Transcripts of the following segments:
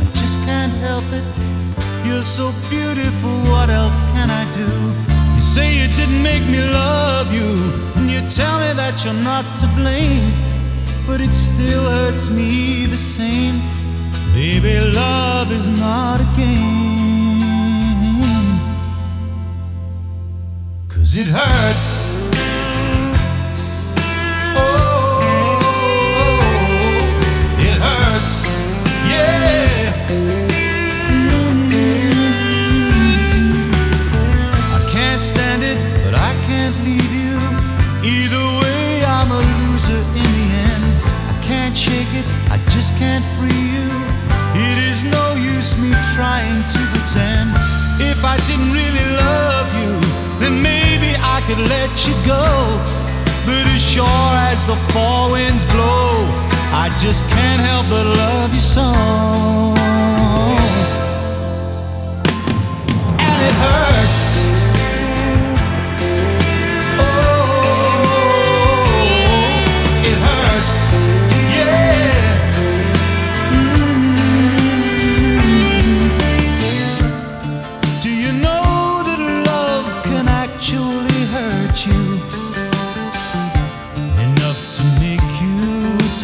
I just can't help it. You're so beautiful, what else can I do? You say you didn't make me love you, and you tell me that you're not to blame, but it still hurts me the same. Baby, love is not a game. Cause it hurts. I just can't free you. It is no use me trying to pretend. If I didn't really love you, then maybe I could let you go. But as sure as the fall winds blow, I just can't help but love you so.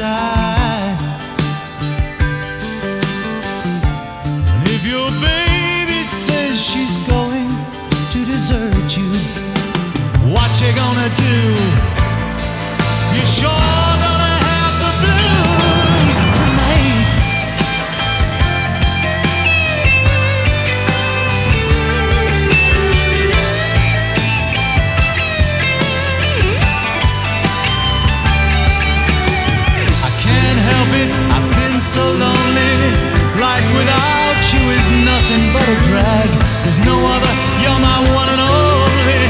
You lonely. Life without you is nothing but a drag. There's no other, you're my one and only.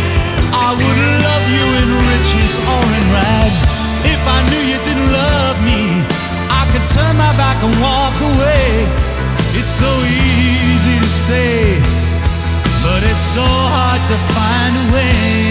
I would love you in riches or in rags. If I knew you didn't love me, I could turn my back and walk away. It's so easy to say, but it's so hard to find a way.